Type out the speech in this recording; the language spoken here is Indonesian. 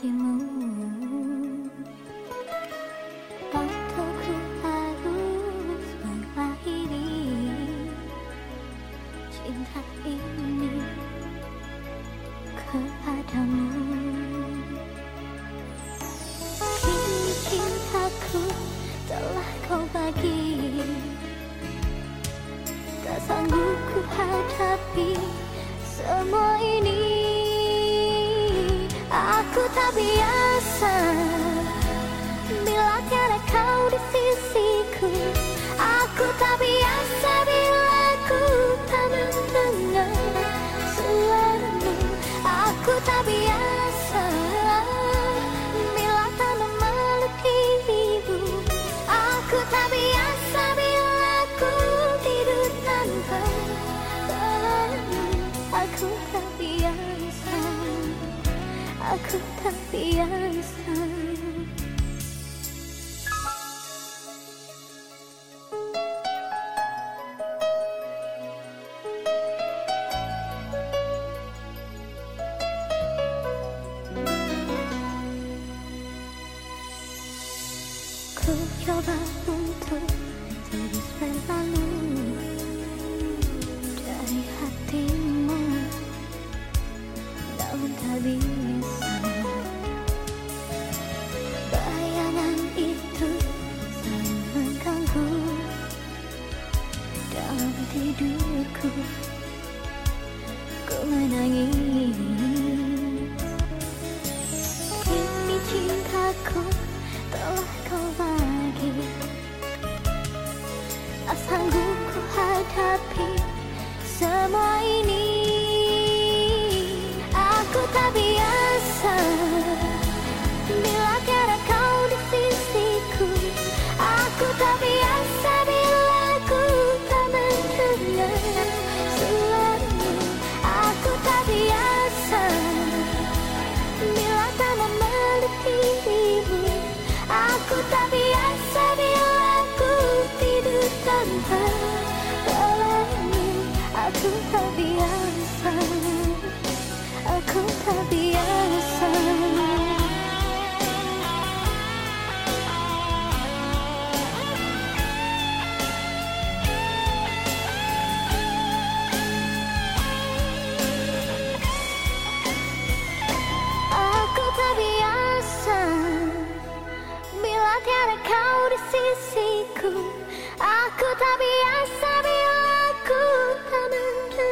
hatimu Takut harus mengakhiri Cinta ini kepadamu Kini telah kau bagi Tak sanggup ku hadapi semua ini Aku tak biasa. Bila tiada kau di sisi aku tak biasa Ku coba untuk terus berlalu menangis Kini cintaku telah kau bagi Tak sanggup ku hadapi semua ini Aku tak biar aku tak biasa. Aku tak biasa Aku tak biasa Bila tiada kau di sisiku Aku tak biasa bila aku tak mendengar